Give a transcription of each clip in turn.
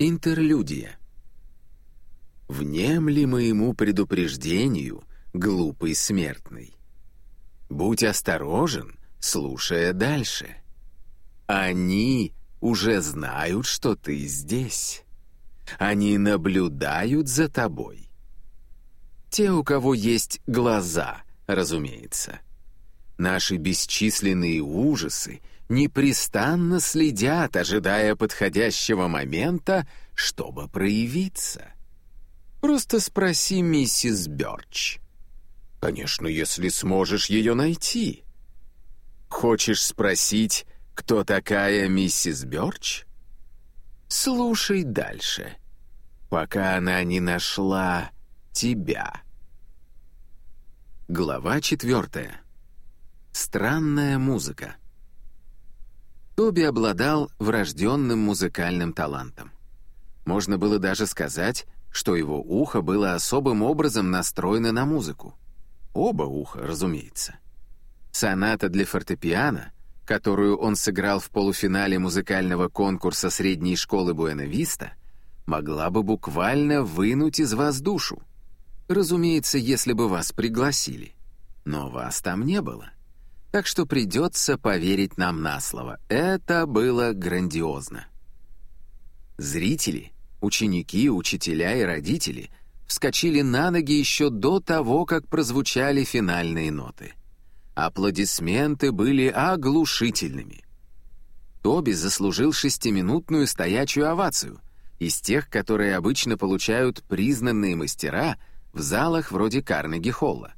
Интерлюдия. Внемли моему предупреждению, глупый смертный. Будь осторожен, слушая дальше. Они уже знают, что ты здесь. Они наблюдают за тобой. Те, у кого есть глаза, разумеется. Наши бесчисленные ужасы — непрестанно следят, ожидая подходящего момента, чтобы проявиться. Просто спроси миссис Бёрч. Конечно, если сможешь ее найти. Хочешь спросить, кто такая миссис Бёрч? Слушай дальше, пока она не нашла тебя. Глава четвертая. Странная музыка. Тоби обладал врожденным музыкальным талантом. Можно было даже сказать, что его ухо было особым образом настроено на музыку. Оба уха, разумеется. Соната для фортепиано, которую он сыграл в полуфинале музыкального конкурса средней школы Буэна-Виста, могла бы буквально вынуть из вас душу. Разумеется, если бы вас пригласили. Но вас там не было так что придется поверить нам на слово. Это было грандиозно. Зрители, ученики, учителя и родители вскочили на ноги еще до того, как прозвучали финальные ноты. Аплодисменты были оглушительными. Тоби заслужил шестиминутную стоячую овацию, из тех, которые обычно получают признанные мастера в залах вроде Карнеги-Холла.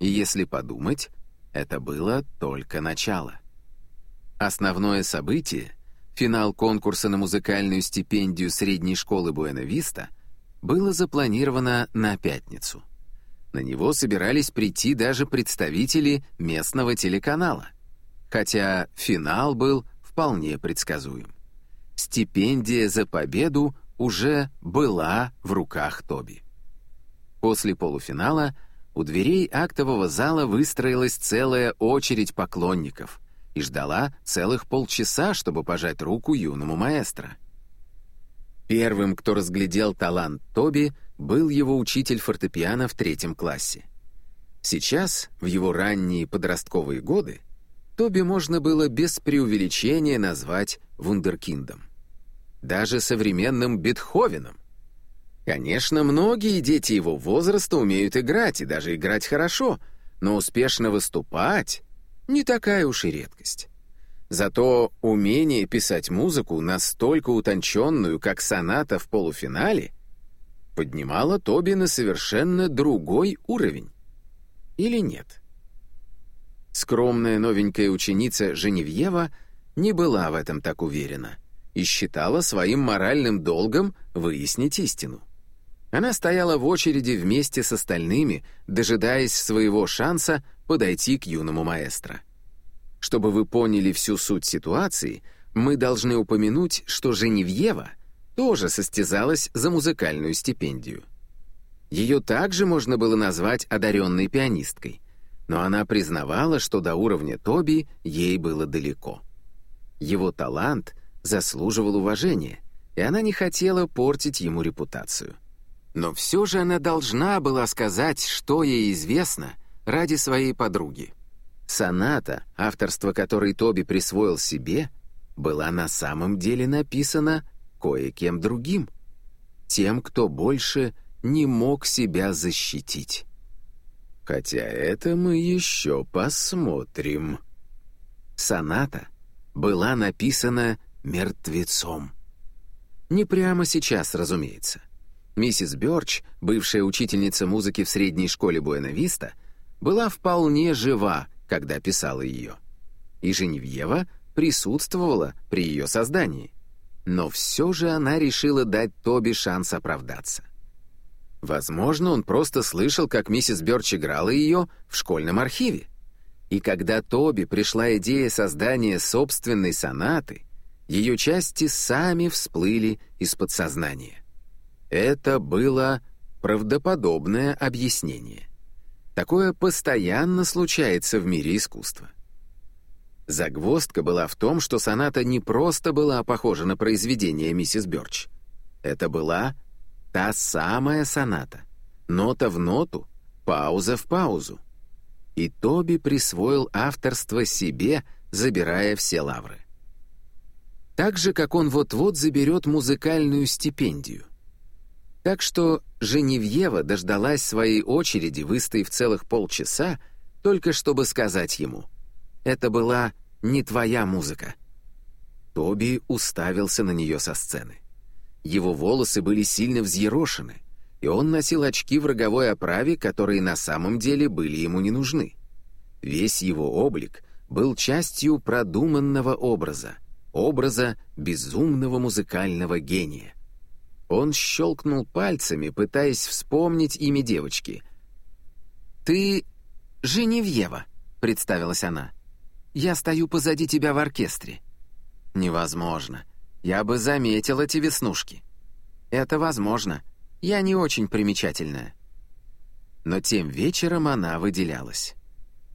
И если подумать, это было только начало. Основное событие, финал конкурса на музыкальную стипендию средней школы Буэна-Виста, было запланировано на пятницу. На него собирались прийти даже представители местного телеканала, хотя финал был вполне предсказуем. Стипендия за победу уже была в руках Тоби. После полуфинала у дверей актового зала выстроилась целая очередь поклонников и ждала целых полчаса, чтобы пожать руку юному маэстро. Первым, кто разглядел талант Тоби, был его учитель фортепиано в третьем классе. Сейчас, в его ранние подростковые годы, Тоби можно было без преувеличения назвать вундеркиндом. Даже современным Бетховеном. Конечно, многие дети его возраста умеют играть, и даже играть хорошо, но успешно выступать — не такая уж и редкость. Зато умение писать музыку настолько утонченную, как соната в полуфинале, поднимало Тоби на совершенно другой уровень. Или нет? Скромная новенькая ученица Женевьева не была в этом так уверена и считала своим моральным долгом выяснить истину. Она стояла в очереди вместе с остальными, дожидаясь своего шанса подойти к юному маэстро. Чтобы вы поняли всю суть ситуации, мы должны упомянуть, что Женевьева тоже состязалась за музыкальную стипендию. Ее также можно было назвать одаренной пианисткой, но она признавала, что до уровня Тоби ей было далеко. Его талант заслуживал уважения, и она не хотела портить ему репутацию. Но все же она должна была сказать, что ей известно, ради своей подруги. Соната, авторство которой Тоби присвоил себе, была на самом деле написана кое-кем другим. Тем, кто больше не мог себя защитить. Хотя это мы еще посмотрим. Соната была написана мертвецом. Не прямо сейчас, разумеется. Миссис Бёрч, бывшая учительница музыки в средней школе Буэна-Виста, была вполне жива, когда писала ее. И Женевьева присутствовала при ее создании. Но все же она решила дать Тоби шанс оправдаться. Возможно, он просто слышал, как миссис Бёрч играла ее в школьном архиве. И когда Тоби пришла идея создания собственной сонаты, ее части сами всплыли из подсознания. Это было правдоподобное объяснение. Такое постоянно случается в мире искусства. Загвоздка была в том, что соната не просто была похожа на произведение миссис Бёрч. Это была та самая соната. Нота в ноту, пауза в паузу. И Тоби присвоил авторство себе, забирая все лавры. Так же, как он вот-вот заберет музыкальную стипендию. Так что Женевьева дождалась своей очереди, выстояв целых полчаса, только чтобы сказать ему. Это была не твоя музыка. Тоби уставился на нее со сцены. Его волосы были сильно взъерошены, и он носил очки в роговой оправе, которые на самом деле были ему не нужны. Весь его облик был частью продуманного образа, образа безумного музыкального гения. Он щелкнул пальцами, пытаясь вспомнить имя девочки. «Ты Женевьева», — представилась она. «Я стою позади тебя в оркестре». «Невозможно. Я бы заметил эти веснушки». «Это возможно. Я не очень примечательная». Но тем вечером она выделялась.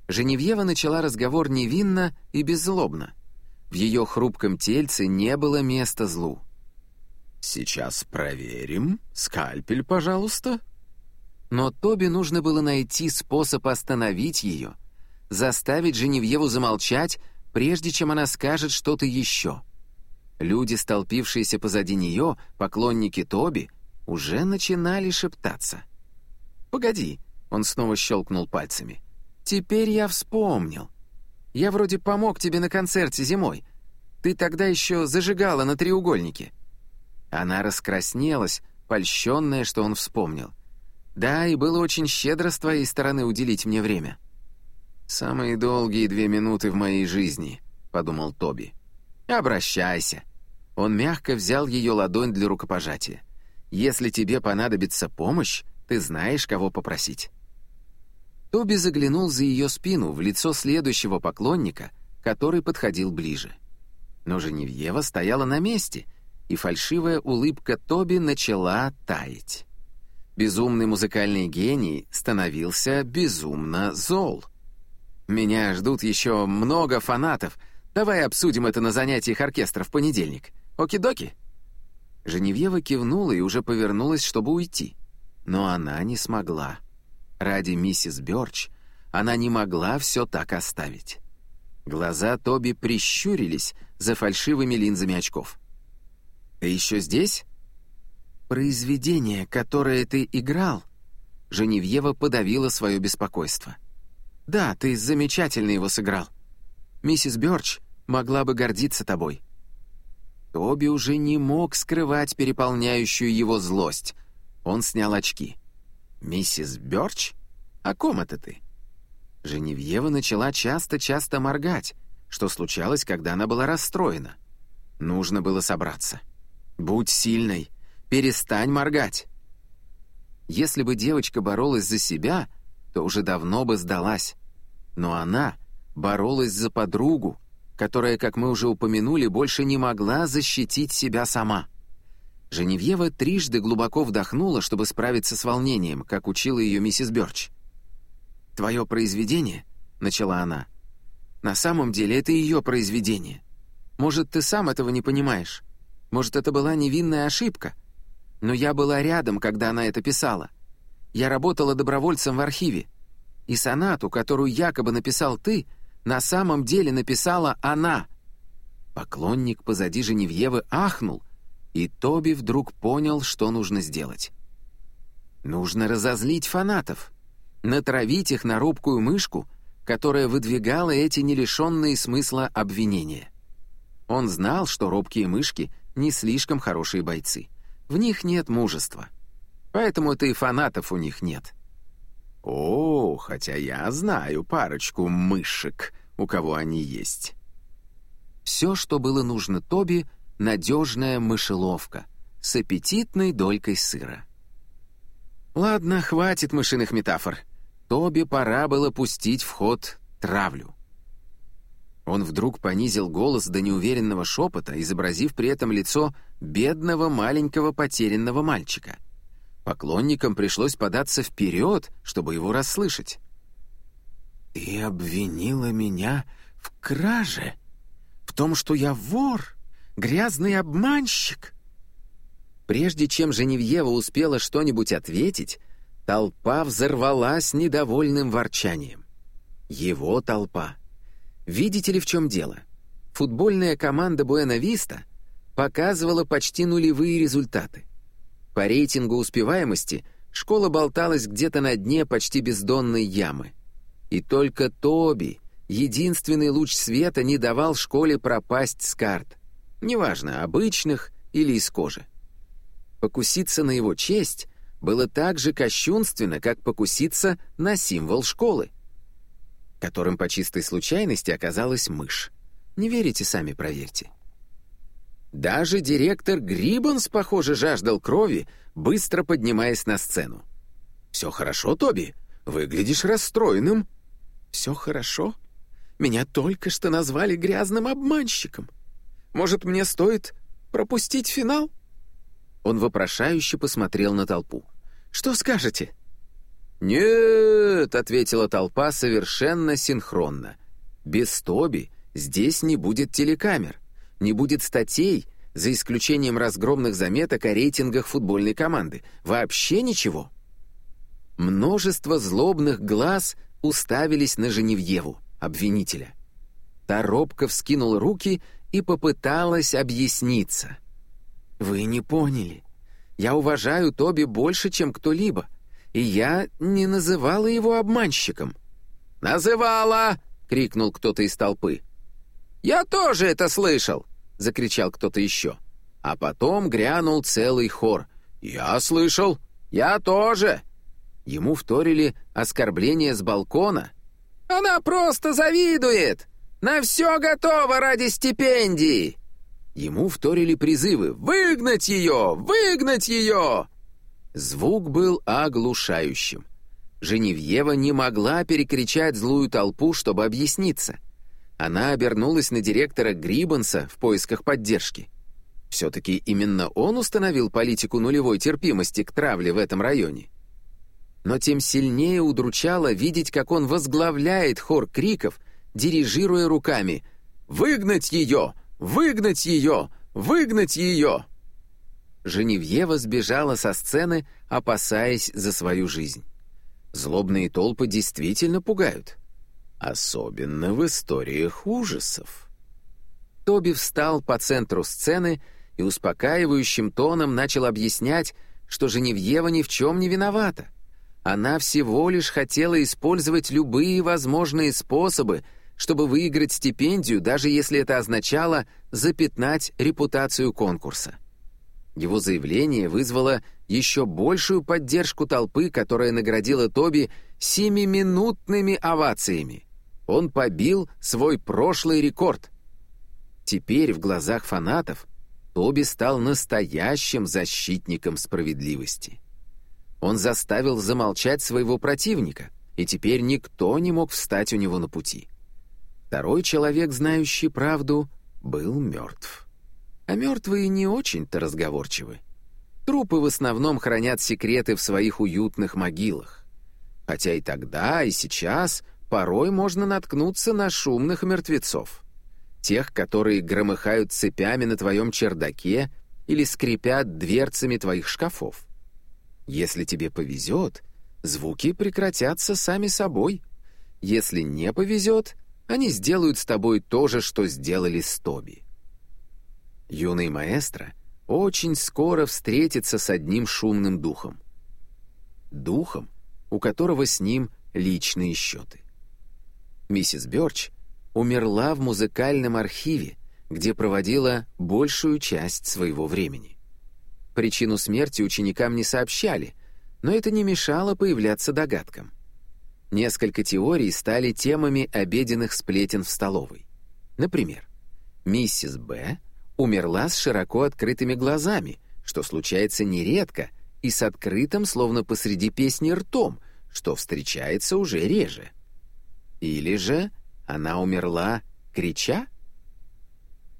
Женевьева начала разговор невинно и беззлобно. В ее хрупком тельце не было места злу. «Сейчас проверим. Скальпель, пожалуйста». Но Тоби нужно было найти способ остановить ее, заставить Женевьеву замолчать, прежде чем она скажет что-то еще. Люди, столпившиеся позади нее, поклонники Тоби, уже начинали шептаться. «Погоди», — он снова щелкнул пальцами. «Теперь я вспомнил. Я вроде помог тебе на концерте зимой. Ты тогда еще зажигала на треугольнике». Она раскраснелась, польщенная, что он вспомнил. «Да, и было очень щедро с твоей стороны уделить мне время». «Самые долгие две минуты в моей жизни», — подумал Тоби. «Обращайся». Он мягко взял ее ладонь для рукопожатия. «Если тебе понадобится помощь, ты знаешь, кого попросить». Тоби заглянул за ее спину в лицо следующего поклонника, который подходил ближе. Но Женевьева стояла на месте — и фальшивая улыбка Тоби начала таять. Безумный музыкальный гений становился безумно зол. «Меня ждут еще много фанатов. Давай обсудим это на занятиях оркестра в понедельник. Оки-доки?» Женевьева кивнула и уже повернулась, чтобы уйти. Но она не смогла. Ради миссис Бёрч она не могла все так оставить. Глаза Тоби прищурились за фальшивыми линзами очков. «Ты еще здесь?» «Произведение, которое ты играл...» Женевьева подавила свое беспокойство. «Да, ты замечательно его сыграл. Миссис Бёрч могла бы гордиться тобой». Тоби уже не мог скрывать переполняющую его злость. Он снял очки. «Миссис Бёрч? О ком это ты?» Женевьева начала часто-часто моргать, что случалось, когда она была расстроена. Нужно было собраться. «Будь сильной! Перестань моргать!» Если бы девочка боролась за себя, то уже давно бы сдалась. Но она боролась за подругу, которая, как мы уже упомянули, больше не могла защитить себя сама. Женевьева трижды глубоко вдохнула, чтобы справиться с волнением, как учила ее миссис Бёрч. «Твое произведение», — начала она, — «на самом деле это ее произведение. Может, ты сам этого не понимаешь. Может, это была невинная ошибка? Но я была рядом, когда она это писала. Я работала добровольцем в архиве. И сонату, которую якобы написал ты, на самом деле написала она. Поклонник позади Женевьевы ахнул, и Тоби вдруг понял, что нужно сделать. Нужно разозлить фанатов, натравить их на робкую мышку, которая выдвигала эти нелишенные смысла обвинения. Он знал, что робкие мышки не слишком хорошие бойцы. В них нет мужества. Поэтому-то и фанатов у них нет. О, хотя я знаю парочку мышек, у кого они есть. Все, что было нужно Тоби, надежная мышеловка с аппетитной долькой сыра. Ладно, хватит мышиных метафор. Тоби пора было пустить в ход травлю. Он вдруг понизил голос до неуверенного шепота, изобразив при этом лицо бедного маленького потерянного мальчика. Поклонникам пришлось податься вперед, чтобы его расслышать. «Ты обвинила меня в краже? В том, что я вор? Грязный обманщик?» Прежде чем Женевьева успела что-нибудь ответить, толпа взорвалась недовольным ворчанием. Его толпа. Видите ли, в чем дело? Футбольная команда Буэна-Виста показывала почти нулевые результаты. По рейтингу успеваемости школа болталась где-то на дне почти бездонной ямы. И только Тоби, единственный луч света, не давал школе пропасть с карт. Неважно, обычных или из кожи. Покуситься на его честь было так же кощунственно, как покуситься на символ школы, которым по чистой случайности оказалась мышь. Не верите, сами проверьте. Даже директор Гриббонс, похоже, жаждал крови, быстро поднимаясь на сцену. «Все хорошо, Тоби? Выглядишь расстроенным». «Все хорошо? Меня только что назвали грязным обманщиком. Может, мне стоит пропустить финал?» Он вопрошающе посмотрел на толпу. «Что скажете?» «Нет», — ответила толпа совершенно синхронно. «Без Тоби здесь не будет телекамер не будет статей, за исключением разгромных заметок о рейтингах футбольной команды. Вообще ничего. Множество злобных глаз уставились на Женевьеву, обвинителя. Та робко вскинула руки и попыталась объясниться. «Вы не поняли. Я уважаю Тоби больше, чем кто-либо, и я не называла его обманщиком». «Называла!» — крикнул кто-то из толпы. «Я тоже это слышал!» закричал кто-то еще. А потом грянул целый хор. «Я слышал! Я тоже!» Ему вторили оскорбления с балкона. «Она просто завидует! На все готово ради стипендии!» Ему вторили призывы «Выгнать ее! Выгнать ее!» Звук был оглушающим. Женевьева не могла перекричать злую толпу, чтобы объясниться — она обернулась на директора Гриббенса в поисках поддержки. Все-таки именно он установил политику нулевой терпимости к травле в этом районе. Но тем сильнее удручало видеть, как он возглавляет хор криков, дирижируя руками «Выгнать ее! Выгнать ее! Выгнать ее!» Женевьева сбежала со сцены, опасаясь за свою жизнь. Злобные толпы действительно пугают особенно в историях ужасов. Тоби встал по центру сцены и успокаивающим тоном начал объяснять, что Женевьева ни в чем не виновата. Она всего лишь хотела использовать любые возможные способы, чтобы выиграть стипендию, даже если это означало запятнать репутацию конкурса. Его заявление вызвало еще большую поддержку толпы, которая наградила Тоби семиминутными овациями. Он побил свой прошлый рекорд. Теперь в глазах фанатов Тоби стал настоящим защитником справедливости. Он заставил замолчать своего противника, и теперь никто не мог встать у него на пути. Второй человек, знающий правду, был мертв. А мертвые не очень-то разговорчивы. Трупы в основном хранят секреты в своих уютных могилах. Хотя и тогда, и сейчас порой можно наткнуться на шумных мертвецов. Тех, которые громыхают цепями на твоем чердаке или скрипят дверцами твоих шкафов. Если тебе повезет, звуки прекратятся сами собой. Если не повезет, они сделают с тобой то же, что сделали с Тоби. Юный маэстро очень скоро встретится с одним шумным духом. Духом, у которого с ним личные счеты. Миссис Бёрч умерла в музыкальном архиве, где проводила большую часть своего времени. Причину смерти ученикам не сообщали, но это не мешало появляться догадкам. Несколько теорий стали темами обеденных сплетен в столовой. Например, миссис Б. умерла с широко открытыми глазами, что случается нередко, и с открытым, словно посреди песни, ртом, что встречается уже реже. Или же она умерла, крича?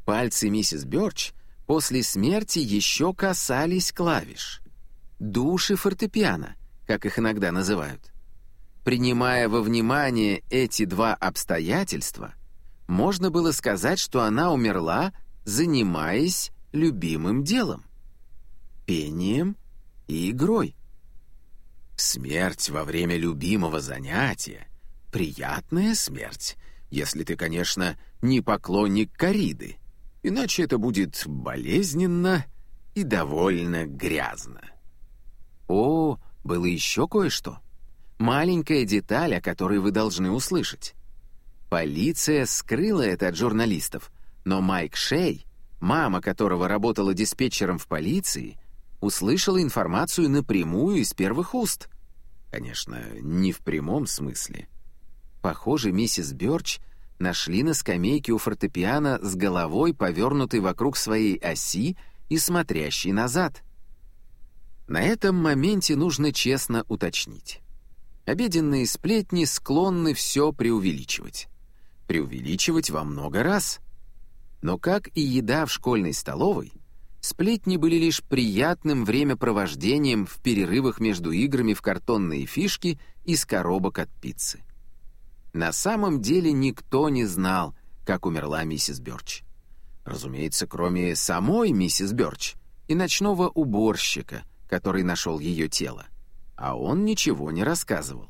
Пальцы миссис Бёрч после смерти еще касались клавиш. Души фортепиано, как их иногда называют. Принимая во внимание эти два обстоятельства, можно было сказать, что она умерла, занимаясь любимым делом. пением и игрой. Смерть во время любимого занятия — приятная смерть, если ты, конечно, не поклонник кориды, иначе это будет болезненно и довольно грязно. О, было еще кое-что. Маленькая деталь, о которой вы должны услышать. Полиция скрыла это от журналистов, но Майк Шей, мама которого работала диспетчером в полиции, услышала информацию напрямую из первых уст. Конечно, не в прямом смысле. Похоже, миссис Бёрч нашли на скамейке у фортепиано с головой, повернутой вокруг своей оси и смотрящей назад. На этом моменте нужно честно уточнить. Обеденные сплетни склонны все преувеличивать. Преувеличивать во много раз. Но как и еда в школьной столовой, Сплетни были лишь приятным времяпровождением в перерывах между играми в картонные фишки из коробок от пиццы. На самом деле никто не знал, как умерла миссис Бёрч. Разумеется, кроме самой миссис Бёрч и ночного уборщика, который нашел ее тело. А он ничего не рассказывал.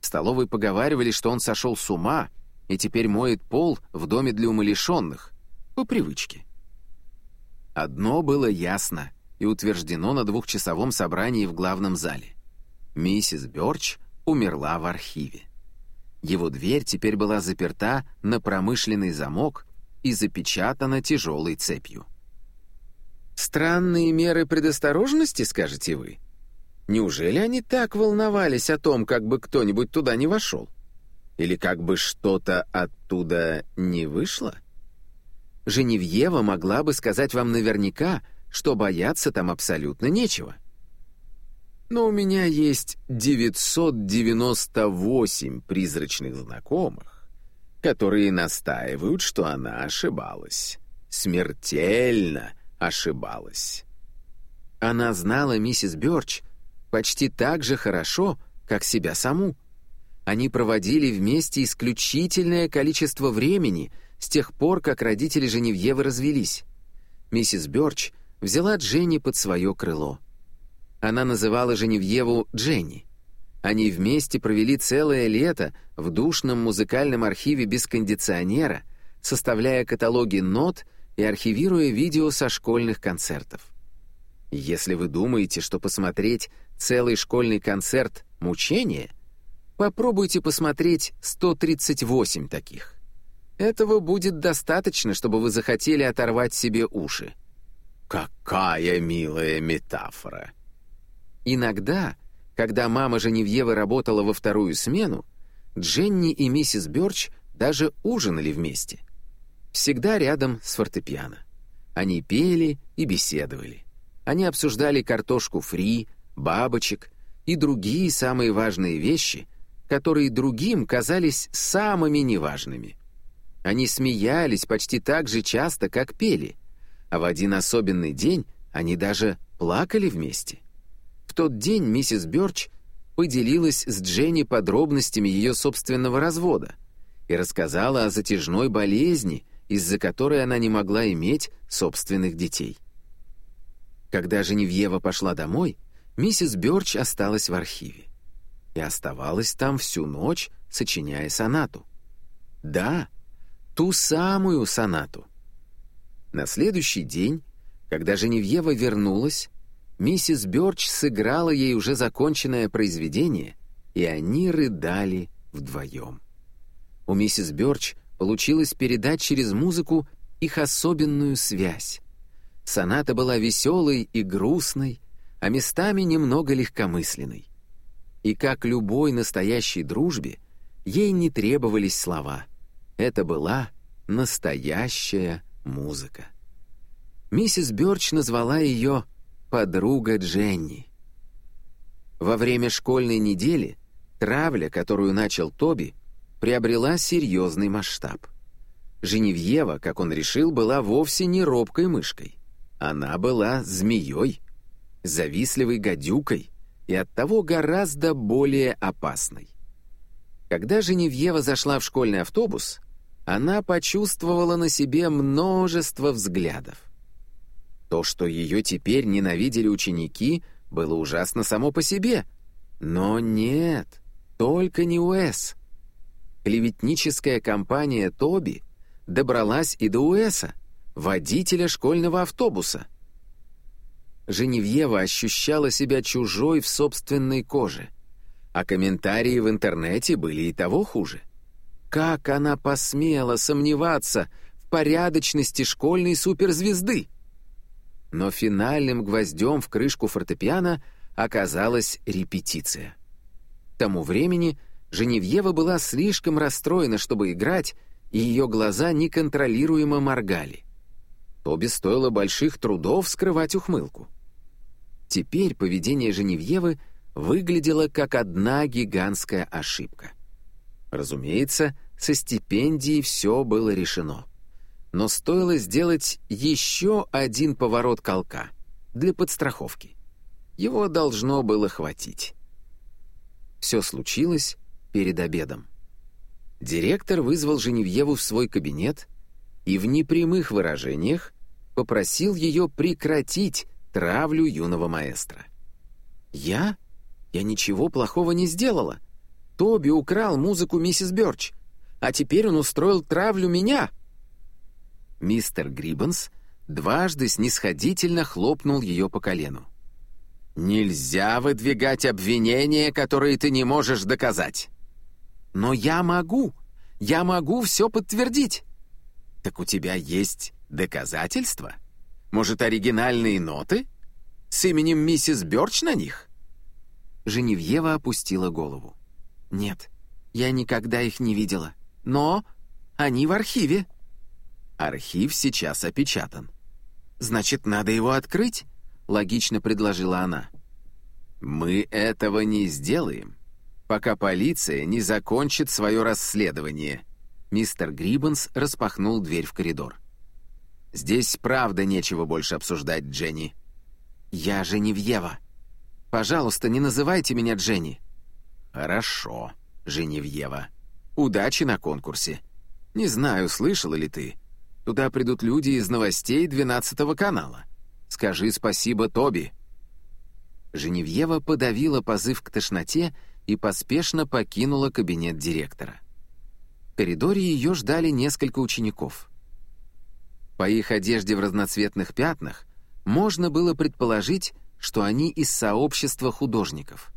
В столовой поговаривали, что он сошел с ума и теперь моет пол в доме для умалишенных, по привычке. Одно было ясно и утверждено на двухчасовом собрании в главном зале. Миссис Бёрч умерла в архиве. Его дверь теперь была заперта на промышленный замок и запечатана тяжелой цепью. «Странные меры предосторожности, скажете вы? Неужели они так волновались о том, как бы кто-нибудь туда не вошел? Или как бы что-то оттуда не вышло?» Женевьева могла бы сказать вам наверняка, что бояться там абсолютно нечего. Но у меня есть 998 призрачных знакомых, которые настаивают, что она ошибалась. Смертельно ошибалась. Она знала миссис Бёрч почти так же хорошо, как себя саму. Они проводили вместе исключительное количество времени — с тех пор, как родители Женевьевы развелись. Миссис Бёрч взяла Дженни под свое крыло. Она называла Женевьеву Дженни. Они вместе провели целое лето в душном музыкальном архиве без кондиционера, составляя каталоги нот и архивируя видео со школьных концертов. Если вы думаете, что посмотреть целый школьный концерт — мучение, попробуйте посмотреть 138 таких. Этого будет достаточно, чтобы вы захотели оторвать себе уши. Какая милая метафора. Иногда, когда мама Женевьевы работала во вторую смену, Дженни и миссис Бёрч даже ужинали вместе. Всегда рядом с фортепиано. Они пели и беседовали. Они обсуждали картошку фри, бабочек и другие самые важные вещи, которые другим казались самыми неважными. Они смеялись почти так же часто, как пели. А в один особенный день они даже плакали вместе. В тот день миссис Бёрч поделилась с Дженни подробностями ее собственного развода и рассказала о затяжной болезни, из-за которой она не могла иметь собственных детей. Когда Женевьева пошла домой, миссис Бёрч осталась в архиве и оставалась там всю ночь, сочиняя сонату. Да, ту самую сонату. На следующий день, когда Женевьева вернулась, миссис Бёрч сыграла ей уже законченное произведение, и они рыдали вдвоем. У миссис Бёрч получилось передать через музыку их особенную связь. Соната была веселой и грустной, а местами немного легкомысленной. И как любой настоящей дружбе, ей не требовались слова — это была настоящая музыка. Миссис Бёрч назвала ее «подруга Дженни». Во время школьной недели травля, которую начал Тоби, приобрела серьезный масштаб. Женевьева, как он решил, была вовсе не робкой мышкой. Она была змеей, завистливой гадюкой и оттого гораздо более опасной. Когда Женевьева зашла в школьный автобус, она почувствовала на себе множество взглядов. То, что ее теперь ненавидели ученики, было ужасно само по себе. Но нет, только не Уэс. Клеветническая компания Тоби добралась и до Уэса, водителя школьного автобуса. Женевьева ощущала себя чужой в собственной коже, а комментарии в интернете были и того хуже. Как она посмела сомневаться в порядочности школьной суперзвезды? Но финальным гвоздем в крышку фортепиано оказалась репетиция. К тому времени Женевьева была слишком расстроена, чтобы играть, и ее глаза неконтролируемо моргали. Тоби стоило больших трудов скрывать ухмылку. Теперь поведение Женевьевы выглядело как одна гигантская ошибка. Разумеется, со стипендией все было решено. Но стоило сделать еще один поворот колка для подстраховки. Его должно было хватить. Все случилось перед обедом. Директор вызвал Женевьеву в свой кабинет и в непрямых выражениях попросил ее прекратить травлю юного маэстро. «Я? Я ничего плохого не сделала. Тоби украл музыку миссис Бёрч, а теперь он устроил травлю меня!» Мистер Гриббенс дважды снисходительно хлопнул ее по колену. «Нельзя выдвигать обвинения, которые ты не можешь доказать». «Но я могу! Я могу все подтвердить!» «Так у тебя есть доказательства? Может, оригинальные ноты? С именем миссис Бёрч на них?» Женевьева опустила голову. «Нет, я никогда их не видела. Но они в архиве». «Архив сейчас опечатан». «Значит, надо его открыть?» — логично предложила она. «Мы этого не сделаем, пока полиция не закончит свое расследование». Мистер Гриббенс распахнул дверь в коридор. «Здесь правда нечего больше обсуждать, Дженни». «Я Женевьева. Пожалуйста, не называйте меня Дженни». «Хорошо, Женевьева. Удачи на конкурсе. Не знаю, слышала ли ты. Туда придут люди из новостей 12 канала. Скажи спасибо Тоби». Женевьева подавила позыв к тошноте и поспешно покинула кабинет директора. В коридоре ее ждали несколько учеников. По их одежде в разноцветных пятнах можно было предположить, что они из сообщества художников.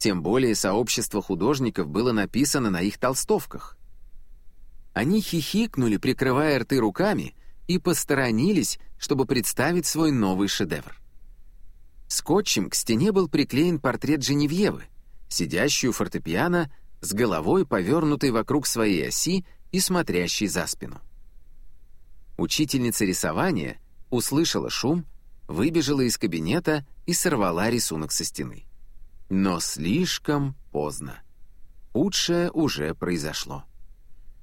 Тем более сообщество художников было написано на их толстовках. Они хихикнули, прикрывая рты руками, и посторонились, чтобы представить свой новый шедевр. Скотчем к стене был приклеен портрет Женевьевы, сидящую фортепиано с головой, повернутой вокруг своей оси и смотрящей за спину. Учительница рисования услышала шум, выбежала из кабинета и сорвала рисунок со стены. Но слишком поздно. Худшее уже произошло.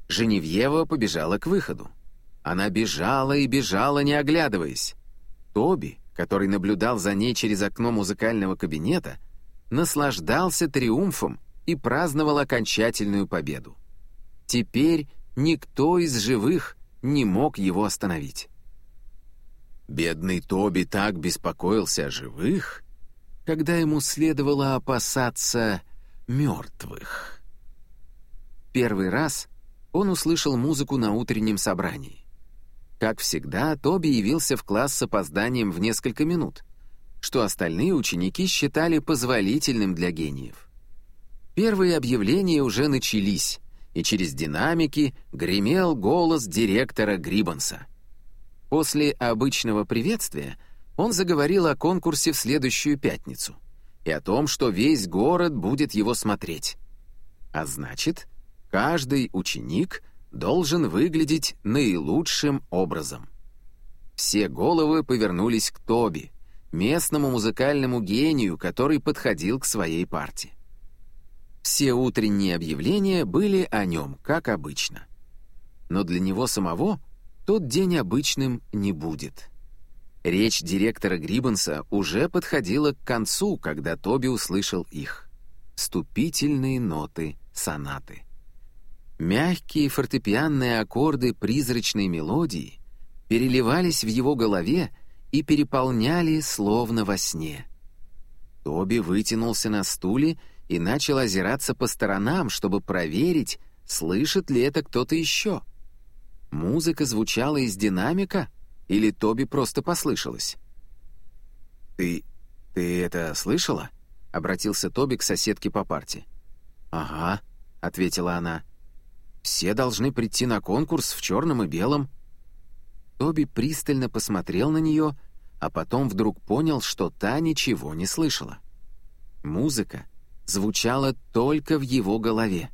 Женевьева побежала к выходу. Она бежала и бежала, не оглядываясь. Тоби, который наблюдал за ней через окно музыкального кабинета, наслаждался триумфом и праздновал окончательную победу. Теперь никто из живых не мог его остановить. Бедный Тоби так беспокоился о живых, когда ему следовало опасаться мертвых. Первый раз он услышал музыку на утреннем собрании. Как всегда, Тоби явился в класс с опозданием в несколько минут, что остальные ученики считали позволительным для гениев. Первые объявления уже начались, и через динамики гремел голос директора Гриббонса. После обычного приветствия он заговорил о конкурсе в следующую пятницу и о том, что весь город будет его смотреть. А значит, каждый ученик — должен выглядеть наилучшим образом. Все головы повернулись к Тоби, местному музыкальному гению, который подходил к своей партии. Все утренние объявления были о нем, как обычно. Но для него самого тот день обычным не будет. Речь директора Гриббенса уже подходила к концу, когда Тоби услышал их. Вступительные ноты сонаты. Мягкие фортепианные аккорды призрачной мелодии переливались в его голове и переполняли, словно во сне. Тоби вытянулся на стуле и начал озираться по сторонам, чтобы проверить, слышит ли это кто-то еще. Музыка звучала из динамика, или Тоби просто послышалось? «Ты... ты это слышала?» — обратился Тоби к соседке по парте. «Ага», — ответила она. «Все должны прийти на конкурс в черном и белом». Тоби пристально посмотрел на нее, а потом вдруг понял, что та ничего не слышала. Музыка звучала только в его голове.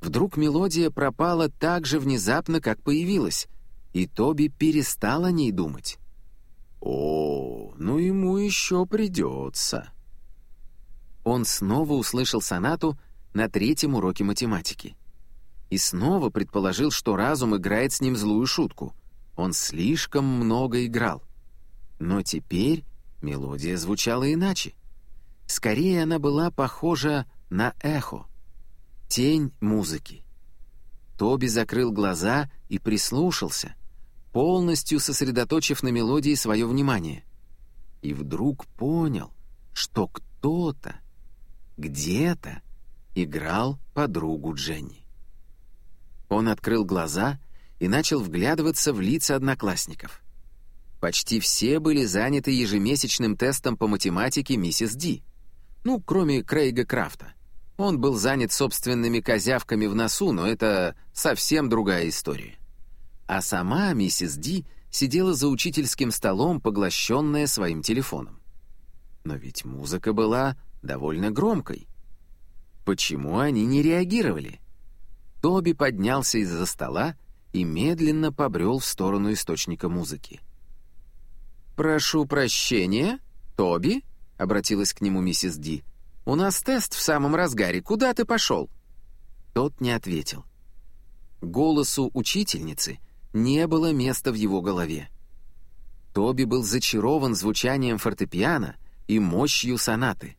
Вдруг мелодия пропала так же внезапно, как появилась, и Тоби перестал о ней думать. «О, ну ему еще придется». Он снова услышал сонату на третьем уроке математики. И снова предположил, что разум играет с ним злую шутку. Он слишком много играл. Но теперь мелодия звучала иначе. Скорее она была похожа на эхо. Тень музыки. Тоби закрыл глаза и прислушался, полностью сосредоточив на мелодии свое внимание. И вдруг понял, что кто-то, где-то играл подругу Дженни. Он открыл глаза и начал вглядываться в лица одноклассников. Почти все были заняты ежемесячным тестом по математике миссис Ди. Ну, кроме Крейга Крафта. Он был занят собственными козявками в носу, но это совсем другая история. А сама миссис Ди сидела за учительским столом, поглощенная своим телефоном. Но ведь музыка была довольно громкой. Почему они не реагировали? Тоби поднялся из-за стола и медленно побрел в сторону источника музыки. «Прошу прощения, Тоби?» — обратилась к нему миссис Ди. «У нас тест в самом разгаре. Куда ты пошел?» Тот не ответил. Голосу учительницы не было места в его голове. Тоби был зачарован звучанием фортепиано и мощью сонаты.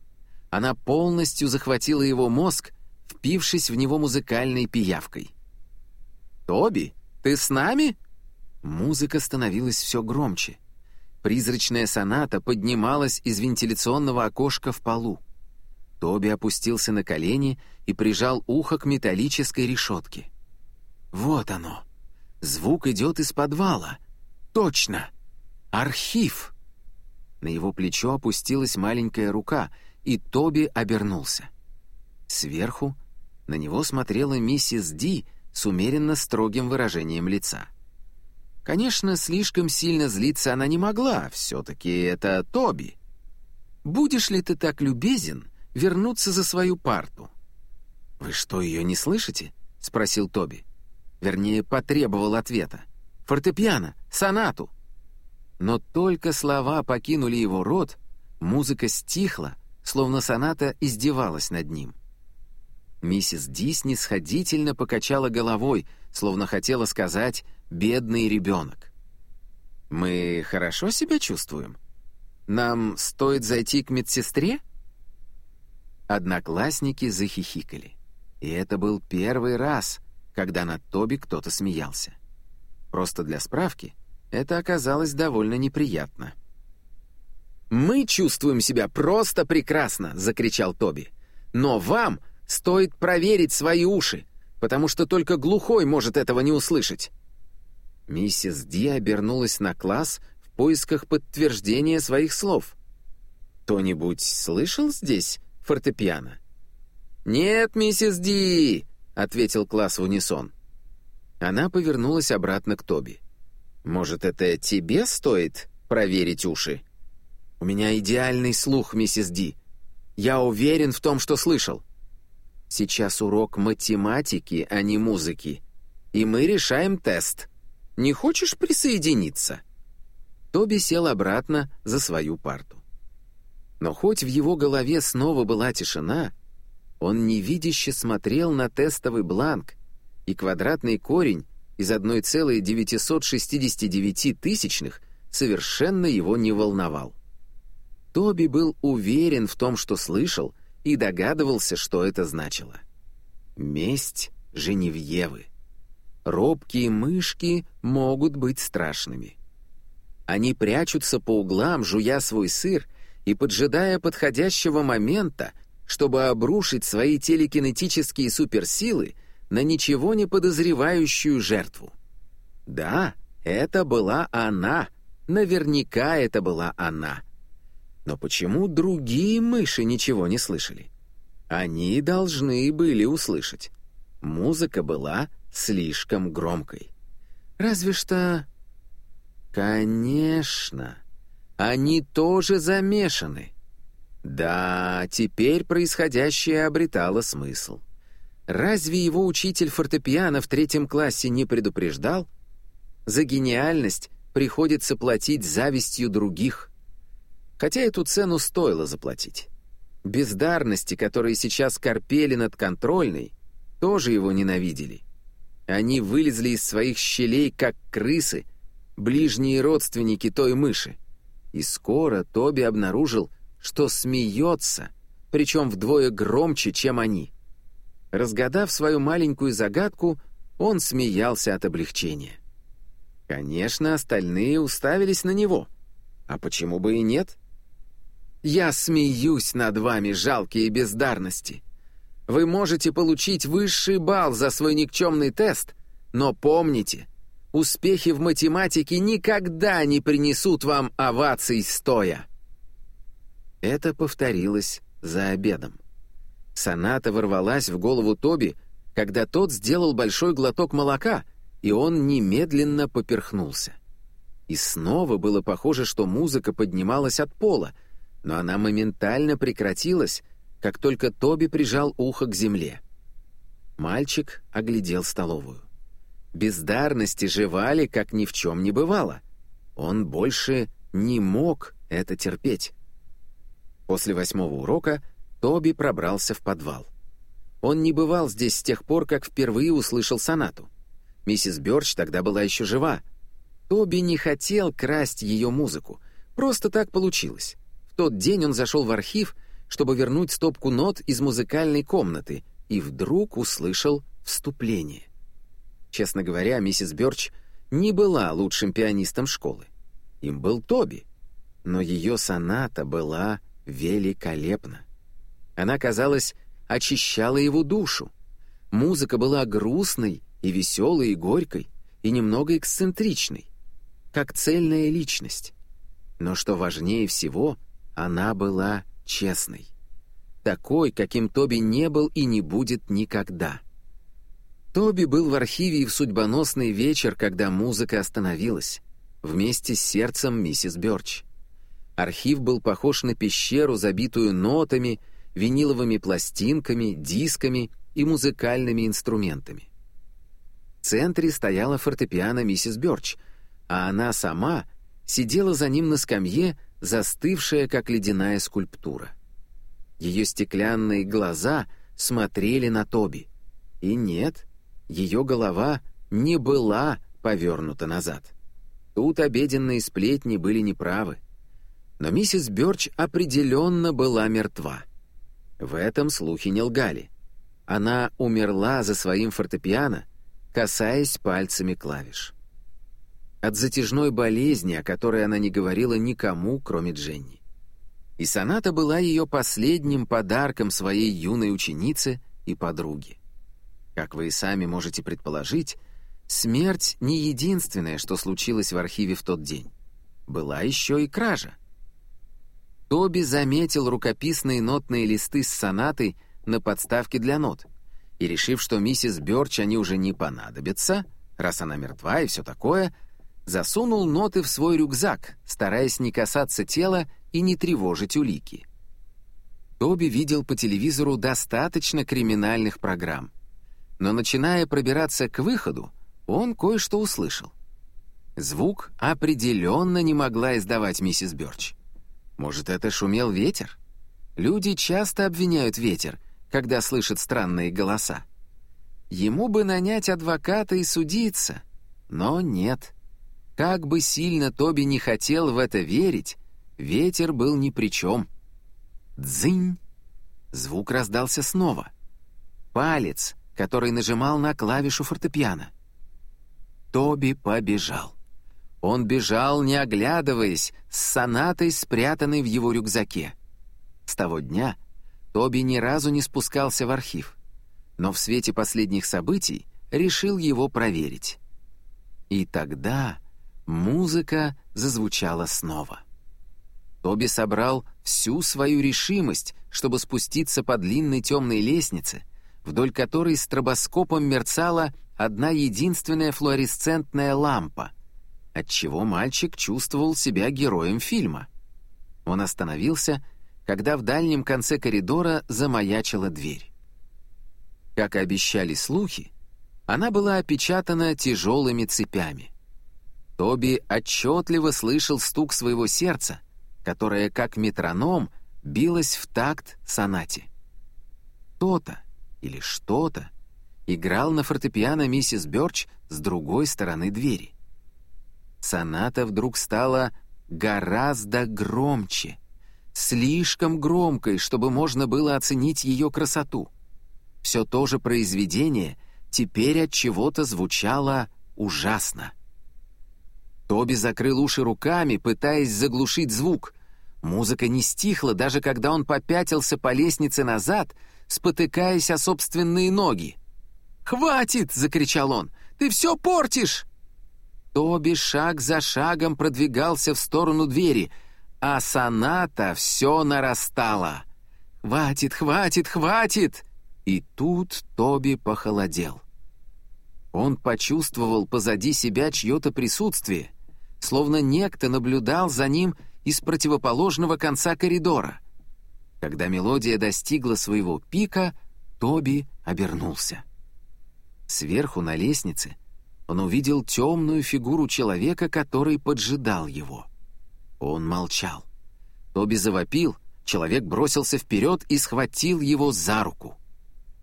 Она полностью захватила его мозг, впившись в него музыкальной пиявкой. «Тоби, ты с нами?» Музыка становилась все громче. Призрачная соната поднималась из вентиляционного окошка в полу. Тоби опустился на колени и прижал ухо к металлической решетке. «Вот оно! Звук идет из подвала! Точно! Архив!» На его плечо опустилась маленькая рука, и Тоби обернулся. Сверху на него смотрела миссис Ди с умеренно строгим выражением лица. Конечно, слишком сильно злиться она не могла, все-таки это Тоби. «Будешь ли ты так любезен вернуться за свою парту?» «Вы что, ее не слышите?» — спросил Тоби. Вернее, потребовал ответа. «Фортепиано! Сонату!» Но только слова покинули его рот, музыка стихла, словно соната издевалась над ним. Миссис Ди снисходительно покачала головой, словно хотела сказать «бедный ребенок». «Мы хорошо себя чувствуем? Нам стоит зайти к медсестре?» Одноклассники захихикали. И это был первый раз, когда над Тоби кто-то смеялся. Просто для справки, это оказалось довольно неприятно. «Мы чувствуем себя просто прекрасно!» — закричал Тоби. «Но вам Стоит проверить свои уши, потому что только глухой может этого не услышать». Миссис Ди обернулась на класс в поисках подтверждения своих слов. «Кто-нибудь слышал здесь фортепиано?» «Нет, миссис Ди!» — ответил класс в унисон. Она повернулась обратно к Тоби. «Может, это тебе стоит проверить уши?» «У меня идеальный слух, миссис Ди. Я уверен в том, что слышал. Сейчас урок математики, а не музыки. И мы решаем тест. Не хочешь присоединиться?» Тоби сел обратно за свою парту. Но хоть в его голове снова была тишина, он невидяще смотрел на тестовый бланк, и квадратный корень из 1,969 тысячных совершенно его не волновал. Тоби был уверен в том, что слышал, и догадывался, что это значило. Месть Женевьевы. Робкие мышки могут быть страшными. Они прячутся по углам, жуя свой сыр и поджидая подходящего момента, чтобы обрушить свои телекинетические суперсилы на ничего не подозревающую жертву. Да, это была она. Наверняка это была она. Но почему другие мыши ничего не слышали? Они должны были услышать. Музыка была слишком громкой. Разве что... Конечно, они тоже замешаны. Да, теперь происходящее обретало смысл. Разве его учитель фортепиано в третьем классе не предупреждал? За гениальность приходится платить завистью других. Хотя эту цену стоило заплатить. Бездарности, которые сейчас корпели над контрольной, тоже его ненавидели. Они вылезли из своих щелей, как крысы, ближние родственники той мыши. И скоро Тоби обнаружил, что смеется, причем вдвое громче, чем они. Разгадав свою маленькую загадку, он смеялся от облегчения. Конечно, остальные уставились на него. А почему бы и нет? Я смеюсь над вами, жалкие бездарности. Вы можете получить высший балл за свой никчемный тест, но помните, успехи в математике никогда не принесут вам оваций стоя. Это повторилось за обедом. Соната ворвалась в голову Тоби, когда тот сделал большой глоток молока, и он немедленно поперхнулся. И снова было похоже, что музыка поднималась от пола — но она моментально прекратилась, как только Тоби прижал ухо к земле. Мальчик оглядел столовую. Бездарности жевали, как ни в чем не бывало. Он больше не мог это терпеть. После восьмого урока Тоби пробрался в подвал. Он не бывал здесь с тех пор, как впервые услышал сонату. Миссис Бёрч тогда была еще жива. Тоби не хотел красть ее музыку. Просто так получилось тот день он зашел в архив, чтобы вернуть стопку нот из музыкальной комнаты, и вдруг услышал вступление. Честно говоря, миссис Бёрч не была лучшим пианистом школы. Им был Тоби, но ее соната была великолепна. Она, казалось, очищала его душу. Музыка была грустной и веселой и горькой, и немного эксцентричной, как цельная личность. Но что важнее всего — она была честной. Такой, каким Тоби не был и не будет никогда. Тоби был в архиве и в судьбоносный вечер, когда музыка остановилась, вместе с сердцем миссис Бёрч. Архив был похож на пещеру, забитую нотами, виниловыми пластинками, дисками и музыкальными инструментами. В центре стояла фортепиано миссис Бёрч, а она сама сидела за ним на скамье, застывшая, как ледяная скульптура. Ее стеклянные глаза смотрели на Тоби. И нет, ее голова не была повернута назад. Тут обеденные сплетни были неправы. Но миссис Бёрч определенно была мертва. В этом слухи не лгали. Она умерла за своим фортепиано, касаясь пальцами клавиш от затяжной болезни, о которой она не говорила никому, кроме Дженни. И соната была ее последним подарком своей юной ученице и подруге. Как вы и сами можете предположить, смерть не единственное, что случилось в архиве в тот день. Была еще и кража. Тоби заметил рукописные нотные листы с сонатой на подставке для нот, и, решив, что миссис Бёрч они уже не понадобятся, раз она мертва и все такое, засунул ноты в свой рюкзак, стараясь не касаться тела и не тревожить улики. Тоби видел по телевизору достаточно криминальных программ. Но начиная пробираться к выходу, он кое-что услышал. Звук определенно не могла издавать миссис Бёрч. Может, это шумел ветер? Люди часто обвиняют ветер, когда слышат странные голоса. Ему бы нанять адвоката и судиться, но нет — как бы сильно Тоби не хотел в это верить, ветер был ни при чем. Дзынь! Звук раздался снова. Палец, который нажимал на клавишу фортепиано. Тоби побежал. Он бежал, не оглядываясь, с сонатой, спрятанной в его рюкзаке. С того дня Тоби ни разу не спускался в архив, но в свете последних событий решил его проверить. И тогда музыка зазвучала снова. Тоби собрал всю свою решимость, чтобы спуститься по длинной темной лестнице, вдоль которой стробоскопом мерцала одна единственная флуоресцентная лампа, отчего мальчик чувствовал себя героем фильма. Он остановился, когда в дальнем конце коридора замаячила дверь. Как и обещали слухи, она была опечатана тяжелыми цепями. Тоби отчетливо слышал стук своего сердца, которое, как метроном, билось в такт сонате. Кто-то или что-то играл на фортепиано миссис Бёрч с другой стороны двери. Соната вдруг стала гораздо громче, слишком громкой, чтобы можно было оценить ее красоту. Все то же произведение теперь от чего-то звучало ужасно. Тоби закрыл уши руками, пытаясь заглушить звук. Музыка не стихла, даже когда он попятился по лестнице назад, спотыкаясь о собственные ноги. «Хватит!» — закричал он. «Ты все портишь!» Тоби шаг за шагом продвигался в сторону двери, а соната все нарастала. «Хватит, хватит, хватит!» И тут Тоби похолодел. Он почувствовал позади себя чье-то присутствие, словно некто наблюдал за ним из противоположного конца коридора. Когда мелодия достигла своего пика, Тоби обернулся. Сверху на лестнице он увидел темную фигуру человека, который поджидал его. Он молчал. Тоби завопил, человек бросился вперед и схватил его за руку.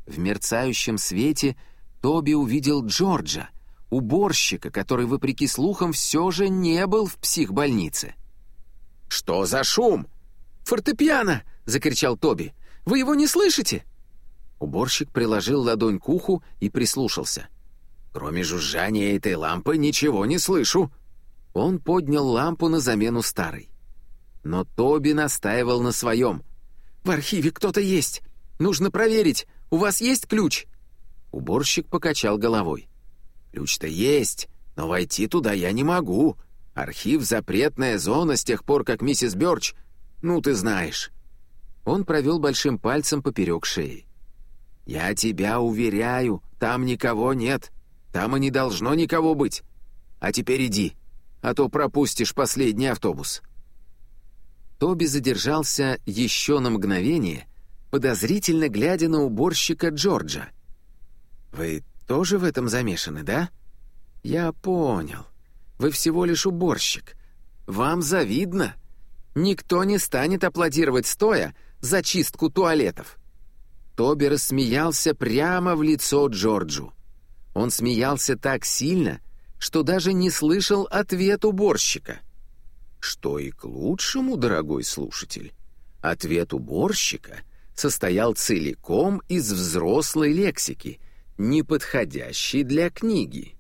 В мерцающем свете Тоби увидел Джорджа, уборщика, который, вопреки слухам, все же не был в психбольнице. «Что за шум?» «Фортепиано!» — закричал Тоби. «Вы его не слышите?» Уборщик приложил ладонь к уху и прислушался. «Кроме жужжания этой лампы ничего не слышу». Он поднял лампу на замену старой. Но Тоби настаивал на своем. «В архиве кто-то есть. Нужно проверить. У вас есть ключ?» Уборщик покачал головой. «Ключ-то есть, но войти туда я не могу. Архив — запретная зона с тех пор, как миссис Бёрч... Ну, ты знаешь». Он провел большим пальцем поперек шеи. «Я тебя уверяю, там никого нет. Там и не должно никого быть. А теперь иди, а то пропустишь последний автобус». Тоби задержался еще на мгновение, подозрительно глядя на уборщика Джорджа. «Вы тоже в этом замешаны, да?» «Я понял. Вы всего лишь уборщик. Вам завидно. Никто не станет аплодировать стоя за чистку туалетов». Тоби рассмеялся прямо в лицо Джорджу. Он смеялся так сильно, что даже не слышал ответ уборщика. Что и к лучшему, дорогой слушатель. Ответ уборщика состоял целиком из взрослой лексики, неподходящей для книги.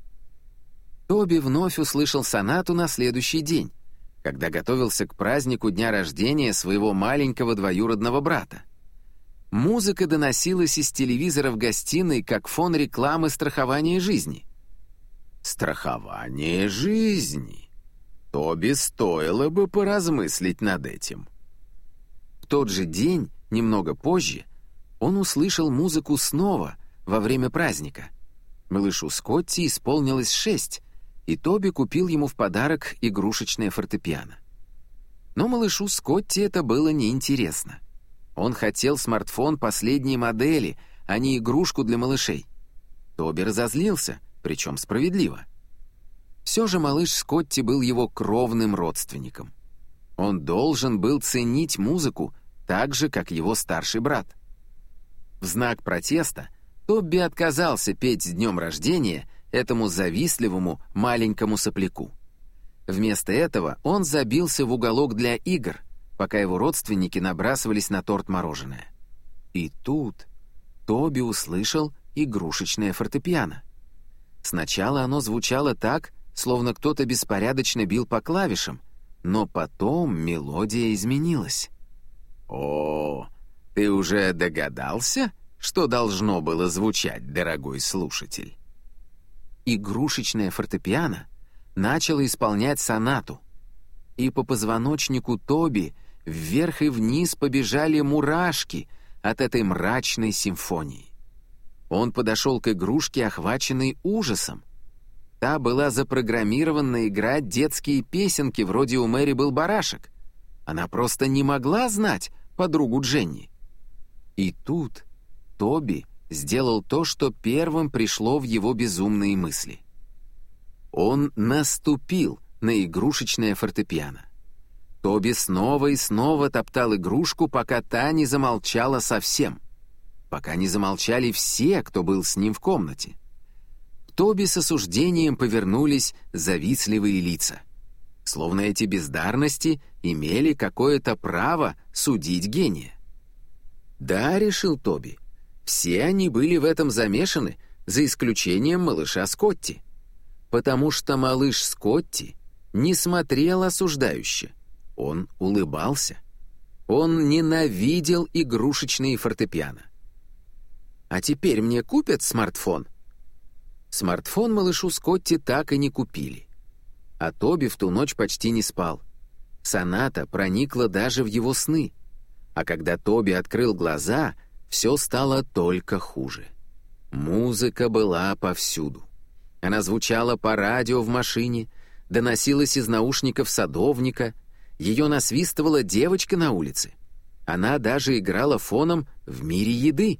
Тоби вновь услышал сонату на следующий день, когда готовился к празднику дня рождения своего маленького двоюродного брата. Музыка доносилась из телевизора в гостиной, как фон рекламы страхования жизни. Страхование жизни. Тоби стоило бы поразмыслить над этим. В тот же день, немного позже, он услышал музыку снова во время праздника. Малышу Скотти исполнилось шесть, и Тоби купил ему в подарок игрушечное фортепиано. Но малышу Скотти это было неинтересно. Он хотел смартфон последней модели, а не игрушку для малышей. Тоби разозлился, причем справедливо. Все же малыш Скотти был его кровным родственником. Он должен был ценить музыку так же, как его старший брат. В знак протеста Тобби отказался петь с днем рождения этому завистливому маленькому сопляку. Вместо этого он забился в уголок для игр, пока его родственники набрасывались на торт мороженое. И тут Тоби услышал игрушечное фортепиано. Сначала оно звучало так, словно кто-то беспорядочно бил по клавишам, но потом мелодия изменилась. «О, ты уже догадался, что должно было звучать, дорогой слушатель?» Игрушечное фортепиано начало исполнять сонату, и по позвоночнику Тоби вверх и вниз побежали мурашки от этой мрачной симфонии. Он подошел к игрушке, охваченной ужасом. Та была запрограммирована играть детские песенки, вроде у Мэри был барашек. Она просто не могла знать подругу Дженни. И тут Тоби сделал то, что первым пришло в его безумные мысли. Он наступил на игрушечное фортепиано. Тоби снова и снова топтал игрушку, пока та не замолчала совсем. Пока не замолчали все, кто был с ним в комнате. Тоби с осуждением повернулись завистливые лица. Словно эти бездарности имели какое-то право судить гения. «Да», — решил Тоби, — «все они были в этом замешаны, за исключением малыша Скотти. Потому что малыш Скотти не смотрел осуждающе. Он улыбался. Он ненавидел игрушечные фортепиано. «А теперь мне купят смартфон?» Смартфон малышу Скотти так и не купили. А Тоби в ту ночь почти не спал. Соната проникла даже в его сны. А когда Тоби открыл глаза, все стало только хуже. Музыка была повсюду. Она звучала по радио в машине, доносилась из наушников садовника — ее насвистывала девочка на улице. Она даже играла фоном в мире еды.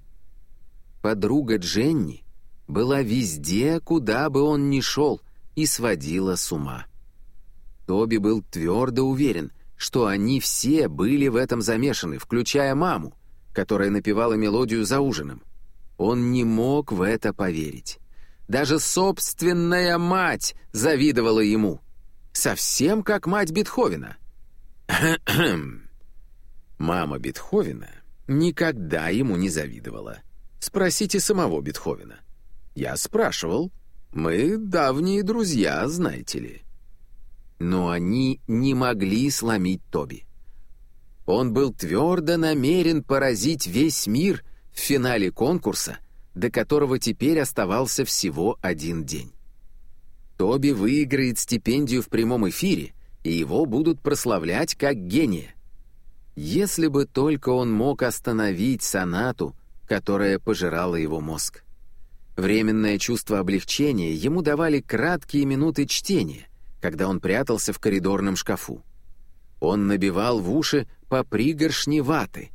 Подруга Дженни была везде, куда бы он ни шел, и сводила с ума. Тоби был твердо уверен, что они все были в этом замешаны, включая маму, которая напевала мелодию за ужином. Он не мог в это поверить. Даже собственная мать завидовала ему. Совсем как мать Бетховена — Мама Бетховена никогда ему не завидовала. Спросите самого Бетховена. Я спрашивал. Мы давние друзья, знаете ли. Но они не могли сломить Тоби. Он был твердо намерен поразить весь мир в финале конкурса, до которого теперь оставался всего один день. Тоби выиграет стипендию в прямом эфире, и его будут прославлять как гения. Если бы только он мог остановить сонату, которая пожирала его мозг. Временное чувство облегчения ему давали краткие минуты чтения, когда он прятался в коридорном шкафу. Он набивал в уши по пригоршне ваты.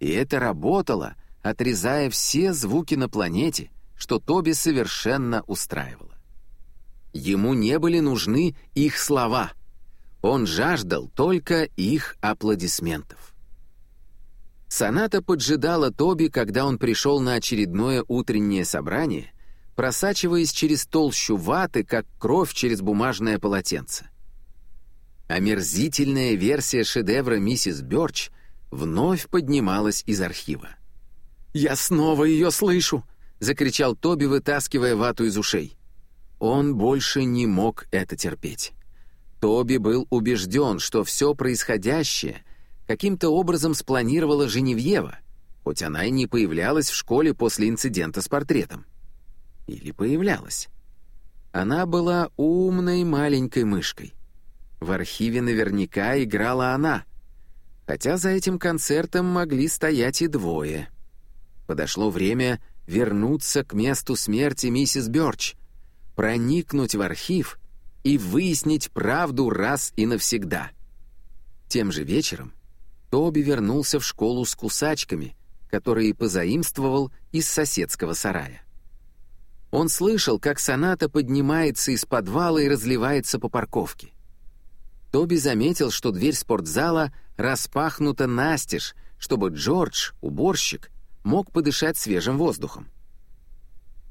И это работало, отрезая все звуки на планете, что Тоби совершенно устраивало. Ему не были нужны их слова — он жаждал только их аплодисментов. Соната поджидала Тоби, когда он пришел на очередное утреннее собрание, просачиваясь через толщу ваты, как кровь через бумажное полотенце. Омерзительная версия шедевра «Миссис Бёрч» вновь поднималась из архива. «Я снова ее слышу!» — закричал Тоби, вытаскивая вату из ушей. Он больше не мог это терпеть. Тоби был убежден, что все происходящее каким-то образом спланировала Женевьева, хоть она и не появлялась в школе после инцидента с портретом. Или появлялась. Она была умной маленькой мышкой. В архиве наверняка играла она, хотя за этим концертом могли стоять и двое. Подошло время вернуться к месту смерти миссис Бёрч, проникнуть в архив — и выяснить правду раз и навсегда. Тем же вечером Тоби вернулся в школу с кусачками, которые позаимствовал из соседского сарая. Он слышал, как соната поднимается из подвала и разливается по парковке. Тоби заметил, что дверь спортзала распахнута настежь, чтобы Джордж, уборщик, мог подышать свежим воздухом.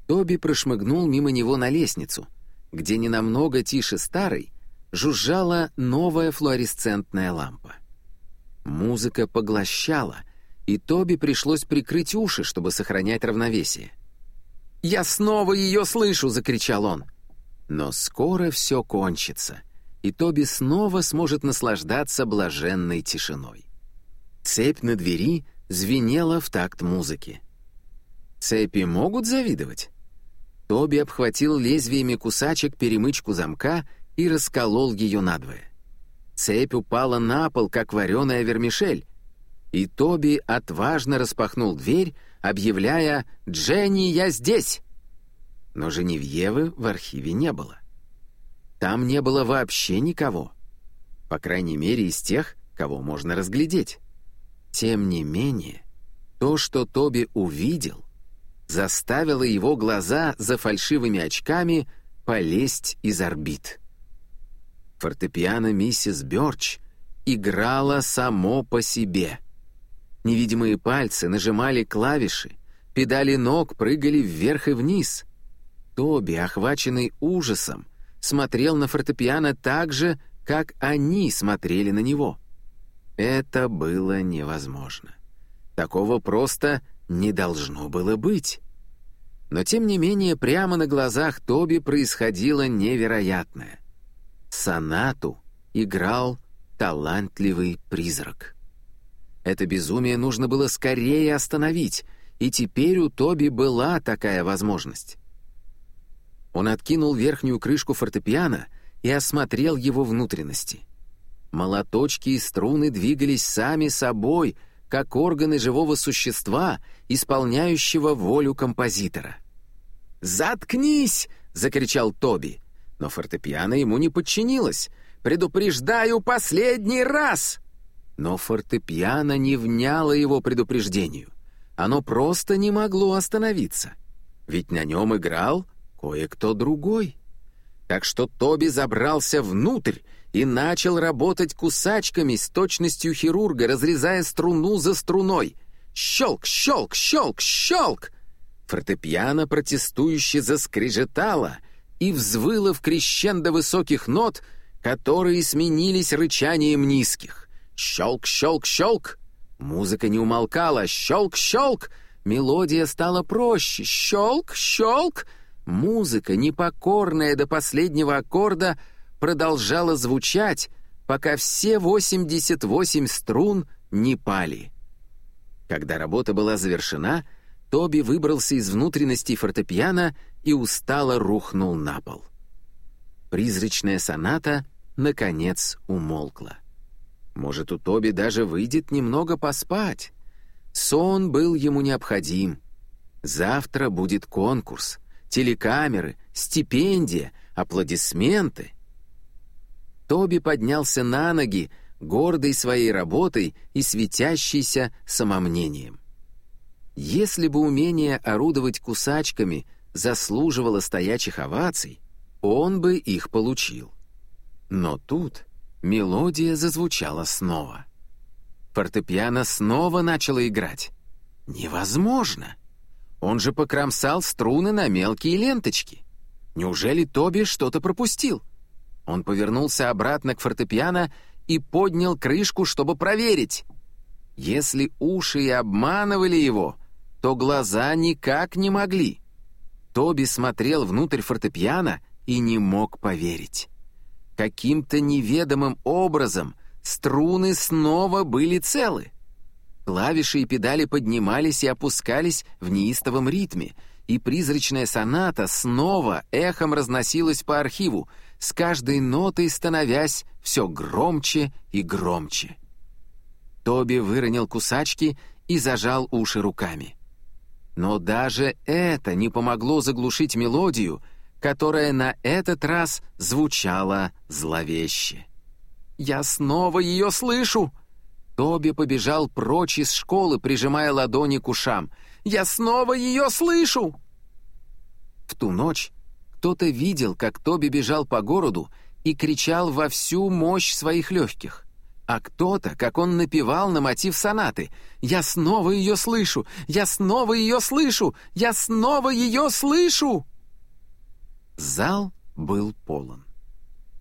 Тоби прошмыгнул мимо него на лестницу — где не намного тише старой, жужжала новая флуоресцентная лампа. Музыка поглощала, и Тоби пришлось прикрыть уши, чтобы сохранять равновесие. «Я снова ее слышу!» — закричал он. Но скоро все кончится, и Тоби снова сможет наслаждаться блаженной тишиной. Цепь на двери звенела в такт музыки. Цепи могут завидовать? Тоби обхватил лезвиями кусачек перемычку замка и расколол ее надвое. Цепь упала на пол, как вареная вермишель, и Тоби отважно распахнул дверь, объявляя «Дженни, я здесь!». Но Женевьевы в архиве не было. Там не было вообще никого. По крайней мере, из тех, кого можно разглядеть. Тем не менее, то, что Тоби увидел, заставило его глаза за фальшивыми очками полезть из орбит. Фортепиано миссис Бёрч играло само по себе. Невидимые пальцы нажимали клавиши, педали ног прыгали вверх и вниз. Тоби, охваченный ужасом, смотрел на фортепиано так же, как они смотрели на него. Это было невозможно. Такого просто не должно было быть. Но тем не менее прямо на глазах Тоби происходило невероятное. Сонату играл талантливый призрак. Это безумие нужно было скорее остановить, и теперь у Тоби была такая возможность. Он откинул верхнюю крышку фортепиано и осмотрел его внутренности. Молоточки и струны двигались сами собой, как органы живого существа, исполняющего волю композитора. «Заткнись!» — закричал Тоби. Но фортепиано ему не подчинилось. «Предупреждаю последний раз!» Но фортепиано не вняло его предупреждению. Оно просто не могло остановиться. Ведь на нем играл кое-кто другой. Так что Тоби забрался внутрь и начал работать кусачками с точностью хирурга, разрезая струну за струной. Щелк, щелк, щелк, щелк! Фортепиано протестующе заскрежетало и взвыло в крещендо высоких нот, которые сменились рычанием низких. Щелк, щелк, щелк! Музыка не умолкала. Щелк, щелк! Мелодия стала проще. Щелк, щелк! Музыка, непокорная до последнего аккорда, продолжала звучать, пока все 88 струн не пали. Когда работа была завершена, Тоби выбрался из внутренностей фортепиано и устало рухнул на пол. Призрачная соната, наконец, умолкла. Может, у Тоби даже выйдет немного поспать. Сон был ему необходим. Завтра будет конкурс, телекамеры, стипендия, аплодисменты — Тоби поднялся на ноги, гордый своей работой и светящийся самомнением. Если бы умение орудовать кусачками заслуживало стоячих оваций, он бы их получил. Но тут мелодия зазвучала снова. Фортепиано снова начало играть. Невозможно! Он же покромсал струны на мелкие ленточки. Неужели Тоби что-то пропустил? Он повернулся обратно к фортепиано и поднял крышку, чтобы проверить. Если уши и обманывали его, то глаза никак не могли. Тоби смотрел внутрь фортепиано и не мог поверить. Каким-то неведомым образом струны снова были целы. Клавиши и педали поднимались и опускались в неистовом ритме, и призрачная соната снова эхом разносилась по архиву, с каждой нотой становясь все громче и громче. Тоби выронил кусачки и зажал уши руками. Но даже это не помогло заглушить мелодию, которая на этот раз звучала зловеще. «Я снова ее слышу!» Тоби побежал прочь из школы, прижимая ладони к ушам. «Я снова ее слышу!» В ту ночь кто-то видел, как Тоби бежал по городу и кричал во всю мощь своих легких. А кто-то, как он напевал на мотив сонаты «Я снова ее слышу! Я снова ее слышу! Я снова ее слышу!» Зал был полон.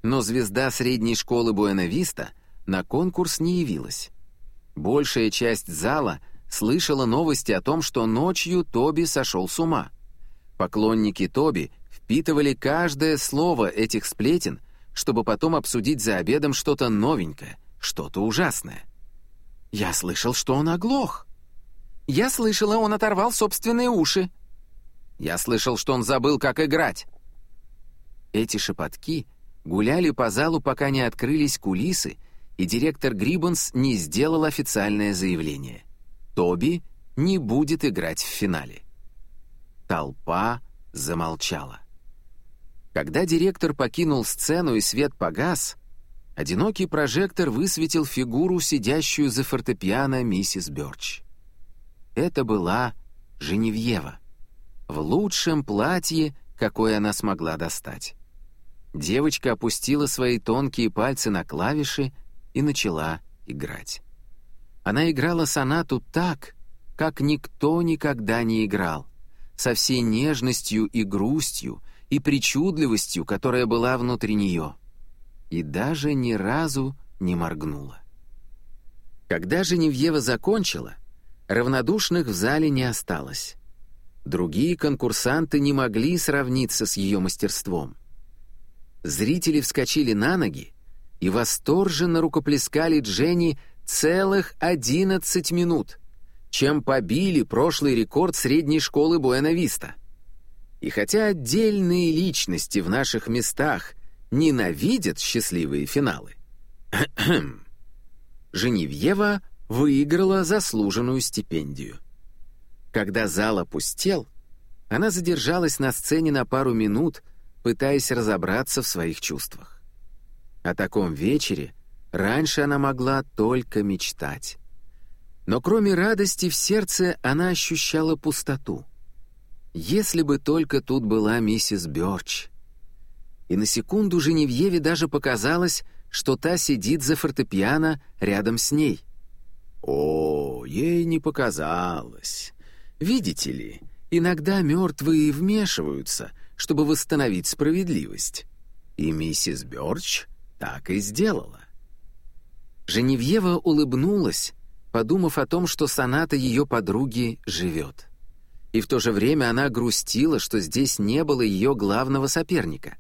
Но звезда средней школы Буэнависта на конкурс не явилась. Большая часть зала слышала новости о том, что ночью Тоби сошел с ума. Поклонники Тоби впитывали каждое слово этих сплетен, чтобы потом обсудить за обедом что-то новенькое, что-то ужасное. Я слышал, что он оглох. Я слышала, он оторвал собственные уши. Я слышал, что он забыл, как играть. Эти шепотки гуляли по залу, пока не открылись кулисы, и директор Гриббонс не сделал официальное заявление. Тоби не будет играть в финале. Толпа замолчала. Когда директор покинул сцену и свет погас, одинокий прожектор высветил фигуру, сидящую за фортепиано миссис Бёрч. Это была Женевьева, в лучшем платье, какое она смогла достать. Девочка опустила свои тонкие пальцы на клавиши и начала играть. Она играла сонату так, как никто никогда не играл, со всей нежностью и грустью, и причудливостью, которая была внутри нее, и даже ни разу не моргнула. Когда Женевьева закончила, равнодушных в зале не осталось. Другие конкурсанты не могли сравниться с ее мастерством. Зрители вскочили на ноги и восторженно рукоплескали Дженни целых 11 минут, чем побили прошлый рекорд средней школы Буэна-Виста. И хотя отдельные личности в наших местах ненавидят счастливые финалы, Женевьева выиграла заслуженную стипендию. Когда зал опустел, она задержалась на сцене на пару минут, пытаясь разобраться в своих чувствах. О таком вечере раньше она могла только мечтать. Но кроме радости в сердце она ощущала пустоту — если бы только тут была миссис Бёрч. И на секунду Женевьеве даже показалось, что та сидит за фортепиано рядом с ней. О, ей не показалось. Видите ли, иногда мертвые вмешиваются, чтобы восстановить справедливость. И миссис Бёрч так и сделала. Женевьева улыбнулась, подумав о том, что соната ее подруги живет и в то же время она грустила, что здесь не было ее главного соперника.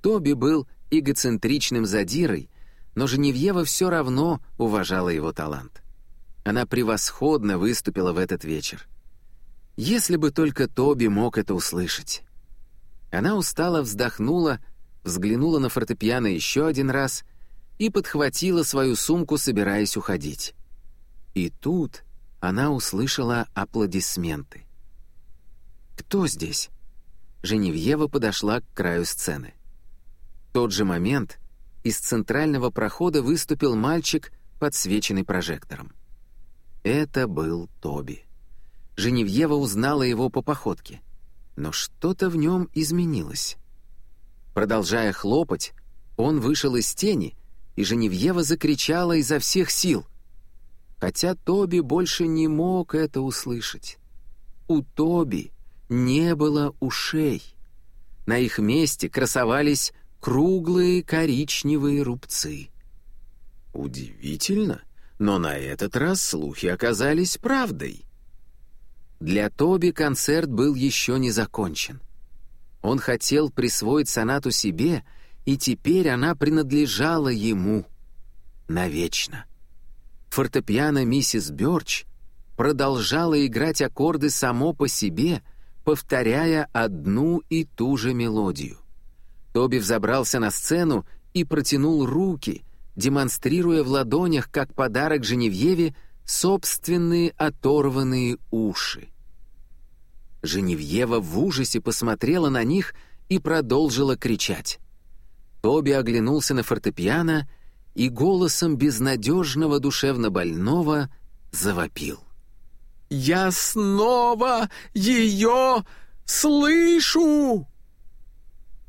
Тоби был эгоцентричным задирой, но Женевьева все равно уважала его талант. Она превосходно выступила в этот вечер. Если бы только Тоби мог это услышать. Она устало вздохнула, взглянула на фортепиано еще один раз и подхватила свою сумку, собираясь уходить. И тут она услышала аплодисменты. «Кто здесь?» Женевьева подошла к краю сцены. В тот же момент из центрального прохода выступил мальчик, подсвеченный прожектором. Это был Тоби. Женевьева узнала его по походке, но что-то в нем изменилось. Продолжая хлопать, он вышел из тени, и Женевьева закричала изо всех сил. Хотя Тоби больше не мог это услышать. У Тоби не было ушей. На их месте красовались круглые коричневые рубцы. Удивительно, но на этот раз слухи оказались правдой. Для Тоби концерт был еще не закончен. Он хотел присвоить сонату себе, и теперь она принадлежала ему навечно. Фортепиано миссис Бёрч продолжало играть аккорды само по себе — повторяя одну и ту же мелодию. Тоби взобрался на сцену и протянул руки, демонстрируя в ладонях, как подарок Женевьеве, собственные оторванные уши. Женевьева в ужасе посмотрела на них и продолжила кричать. Тоби оглянулся на фортепиано и голосом безнадежного душевнобольного завопил. «Я снова ее слышу!»